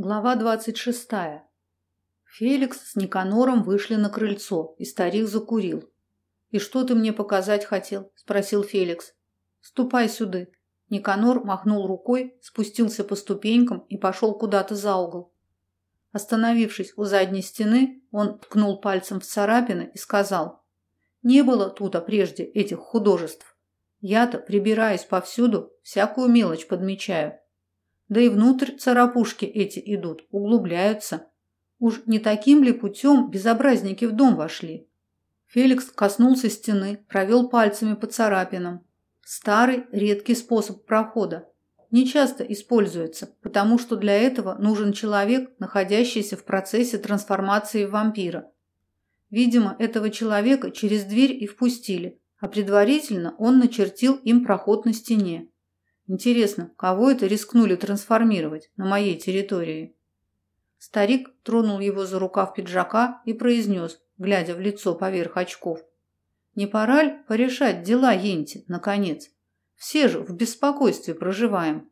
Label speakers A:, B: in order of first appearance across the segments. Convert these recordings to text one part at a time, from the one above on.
A: Глава двадцать шестая. Феликс с Никанором вышли на крыльцо, и старик закурил. «И что ты мне показать хотел?» – спросил Феликс. «Ступай сюда». Никанор махнул рукой, спустился по ступенькам и пошел куда-то за угол. Остановившись у задней стены, он ткнул пальцем в царапины и сказал, «Не было тут а прежде этих художеств. Я-то прибираюсь повсюду, всякую мелочь подмечаю. Да и внутрь царапушки эти идут, углубляются. Уж не таким ли путем безобразники в дом вошли? Феликс коснулся стены, провел пальцами по царапинам. Старый, редкий способ прохода. Не часто используется, потому что для этого нужен человек, находящийся в процессе трансформации в вампира. Видимо, этого человека через дверь и впустили, а предварительно он начертил им проход на стене. Интересно, кого это рискнули трансформировать на моей территории? Старик тронул его за рукав пиджака и произнес, глядя в лицо поверх очков. Не пора ли порешать дела Енти, наконец? Все же в беспокойстве проживаем.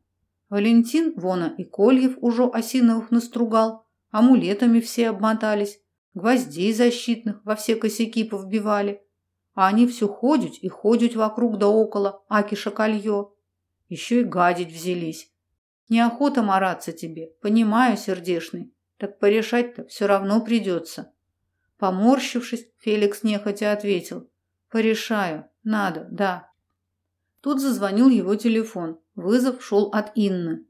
A: Валентин Вона и Кольев уже осиновых настругал, амулетами все обмотались, гвоздей защитных во все косяки повбивали. А они все ходят и ходят вокруг да около, аки шакалье. Еще и гадить взялись. Неохота мараться тебе, понимаю, сердешный. Так порешать-то все равно придется. Поморщившись, Феликс нехотя ответил. Порешаю. Надо, да. Тут зазвонил его телефон. Вызов шел от Инны.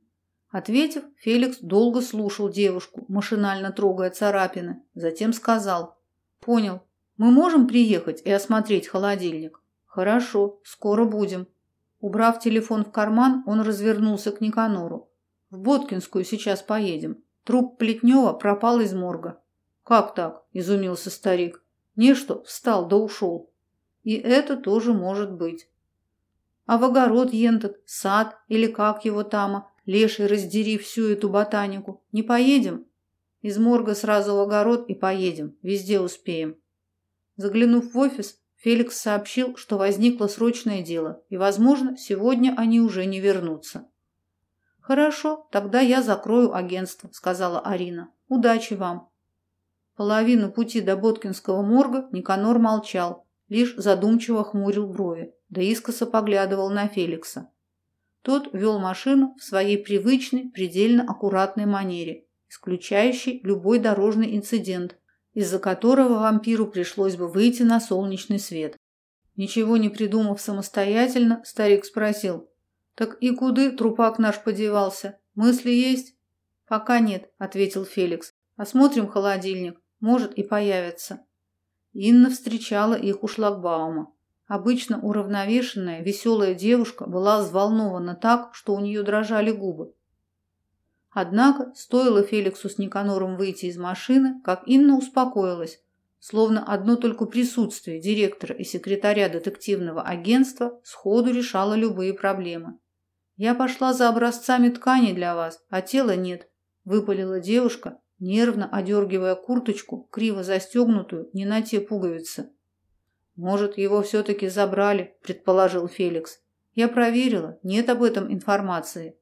A: Ответив, Феликс долго слушал девушку, машинально трогая царапины. Затем сказал. Понял. Мы можем приехать и осмотреть холодильник? Хорошо, скоро будем. Убрав телефон в карман, он развернулся к Никанору. «В Боткинскую сейчас поедем. Труп Плетнева пропал из морга». «Как так?» – изумился старик. «Не что, встал да ушел». «И это тоже может быть». «А в огород ентот, сад или как его тама, леший раздери всю эту ботанику, не поедем?» «Из морга сразу в огород и поедем, везде успеем». Заглянув в офис, Феликс сообщил, что возникло срочное дело, и, возможно, сегодня они уже не вернутся. «Хорошо, тогда я закрою агентство», — сказала Арина. «Удачи вам». Половину пути до Боткинского морга Никанор молчал, лишь задумчиво хмурил брови, да искоса поглядывал на Феликса. Тот вел машину в своей привычной, предельно аккуратной манере, исключающей любой дорожный инцидент, из-за которого вампиру пришлось бы выйти на солнечный свет. Ничего не придумав самостоятельно, старик спросил. «Так и куды трупак наш подевался? Мысли есть?» «Пока нет», — ответил Феликс. «Осмотрим холодильник. Может, и появится». Инна встречала их у шлагбаума. Обычно уравновешенная, веселая девушка была взволнована так, что у нее дрожали губы. Однако, стоило Феликсу с Никанором выйти из машины, как Инна успокоилась, словно одно только присутствие директора и секретаря детективного агентства сходу решало любые проблемы. «Я пошла за образцами ткани для вас, а тела нет», – выпалила девушка, нервно одергивая курточку, криво застегнутую, не на те пуговицы. «Может, его все-таки забрали», – предположил Феликс. «Я проверила, нет об этом информации.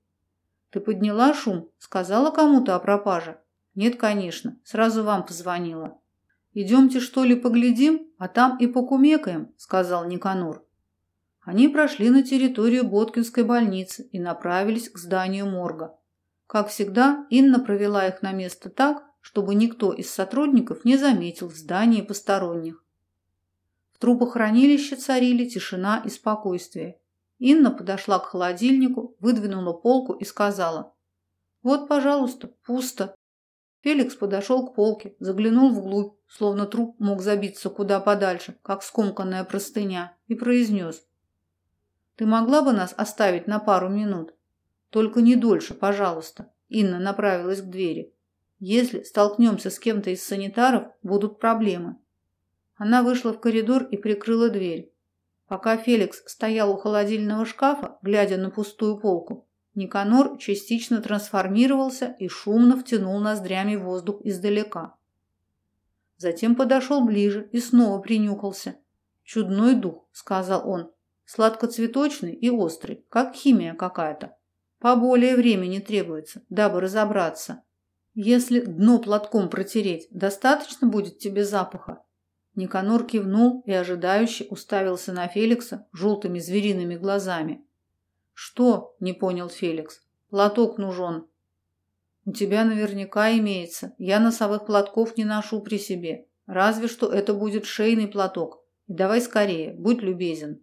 A: Ты подняла шум? Сказала кому-то о пропаже? Нет, конечно. Сразу вам позвонила. Идемте, что ли, поглядим, а там и покумекаем, сказал Никанор. Они прошли на территорию Боткинской больницы и направились к зданию морга. Как всегда, Инна провела их на место так, чтобы никто из сотрудников не заметил в здании посторонних. В трупохранилище царили тишина и спокойствие. Инна подошла к холодильнику, выдвинула полку и сказала. «Вот, пожалуйста, пусто». Феликс подошел к полке, заглянул вглубь, словно труп мог забиться куда подальше, как скомканная простыня, и произнес. «Ты могла бы нас оставить на пару минут? Только не дольше, пожалуйста». Инна направилась к двери. «Если столкнемся с кем-то из санитаров, будут проблемы». Она вышла в коридор и прикрыла дверь. Пока Феликс стоял у холодильного шкафа, глядя на пустую полку, Никанор частично трансформировался и шумно втянул ноздрями воздух издалека. Затем подошел ближе и снова принюхался. «Чудной дух», — сказал он, — «сладкоцветочный и острый, как химия какая-то. Поболее времени требуется, дабы разобраться. Если дно платком протереть, достаточно будет тебе запаха. Никанор кивнул и ожидающе уставился на Феликса желтыми звериными глазами. Что? не понял Феликс. Платок нужен. У тебя наверняка имеется. Я носовых платков не ношу при себе. Разве что это будет шейный платок. И давай скорее, будь любезен.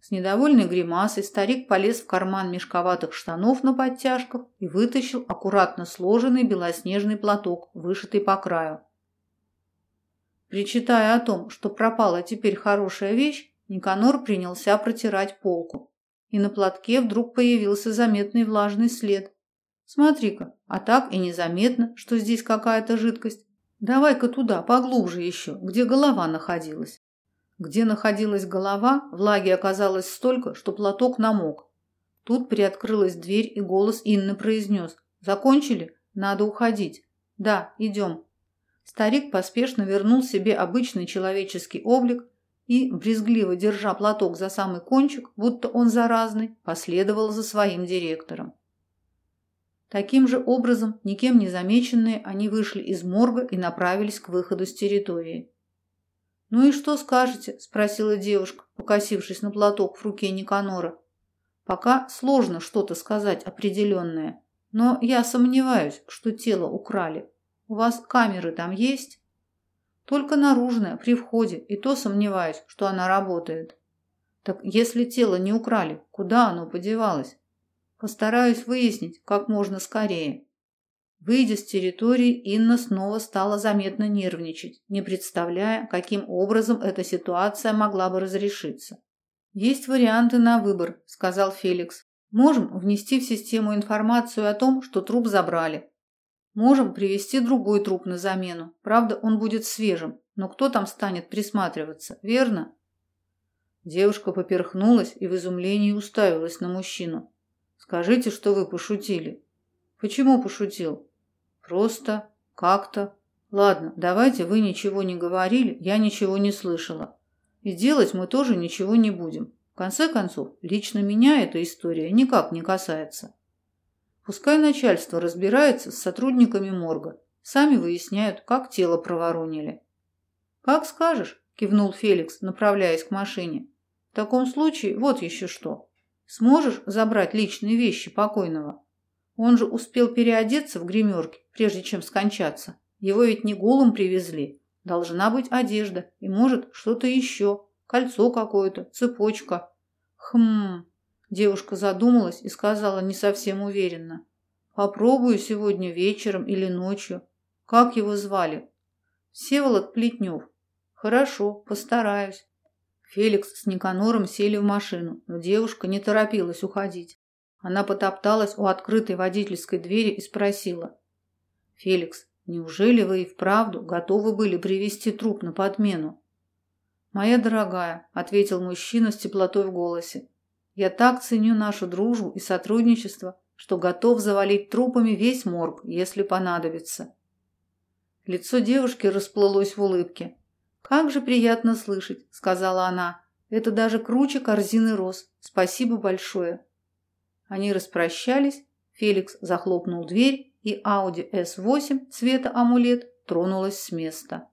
A: С недовольной гримасой старик полез в карман мешковатых штанов на подтяжках и вытащил аккуратно сложенный белоснежный платок, вышитый по краю. Причитая о том, что пропала теперь хорошая вещь, Никанор принялся протирать полку. И на платке вдруг появился заметный влажный след. Смотри-ка, а так и незаметно, что здесь какая-то жидкость. Давай-ка туда, поглубже еще, где голова находилась. Где находилась голова, влаги оказалось столько, что платок намок. Тут приоткрылась дверь, и голос Инны произнес. «Закончили? Надо уходить». «Да, идем». Старик поспешно вернул себе обычный человеческий облик и, брезгливо держа платок за самый кончик, будто он заразный, последовал за своим директором. Таким же образом, никем не замеченные, они вышли из морга и направились к выходу с территории. «Ну и что скажете?» – спросила девушка, покосившись на платок в руке Никанора. «Пока сложно что-то сказать определенное, но я сомневаюсь, что тело украли. У вас камеры там есть?» «Только наружная, при входе, и то сомневаюсь, что она работает». «Так если тело не украли, куда оно подевалось?» «Постараюсь выяснить как можно скорее». Выйдя с территории, Инна снова стала заметно нервничать, не представляя, каким образом эта ситуация могла бы разрешиться. «Есть варианты на выбор», – сказал Феликс. «Можем внести в систему информацию о том, что труп забрали. Можем привести другой труп на замену. Правда, он будет свежим, но кто там станет присматриваться, верно?» Девушка поперхнулась и в изумлении уставилась на мужчину. «Скажите, что вы пошутили». «Почему пошутил?» Просто как-то. Ладно, давайте вы ничего не говорили, я ничего не слышала. И делать мы тоже ничего не будем. В конце концов, лично меня эта история никак не касается. Пускай начальство разбирается с сотрудниками морга. Сами выясняют, как тело проворонили. Как скажешь, кивнул Феликс, направляясь к машине. В таком случае вот еще что. Сможешь забрать личные вещи покойного? Он же успел переодеться в гримерке, прежде чем скончаться. Его ведь не голым привезли. Должна быть одежда и, может, что-то еще. Кольцо какое-то, цепочка. Хм. Девушка задумалась и сказала не совсем уверенно. Попробую сегодня вечером или ночью. Как его звали? Всеволод Плетнев. Хорошо, постараюсь. Феликс с Никанором сели в машину, но девушка не торопилась уходить. Она потопталась у открытой водительской двери и спросила. «Феликс, неужели вы и вправду готовы были привести труп на подмену?» «Моя дорогая», — ответил мужчина с теплотой в голосе, «я так ценю нашу дружбу и сотрудничество, что готов завалить трупами весь морг, если понадобится». Лицо девушки расплылось в улыбке. «Как же приятно слышать», — сказала она. «Это даже круче корзины роз. Спасибо большое». Они распрощались, Феликс захлопнул дверь, и Audi S8 цвета амулет тронулась с места.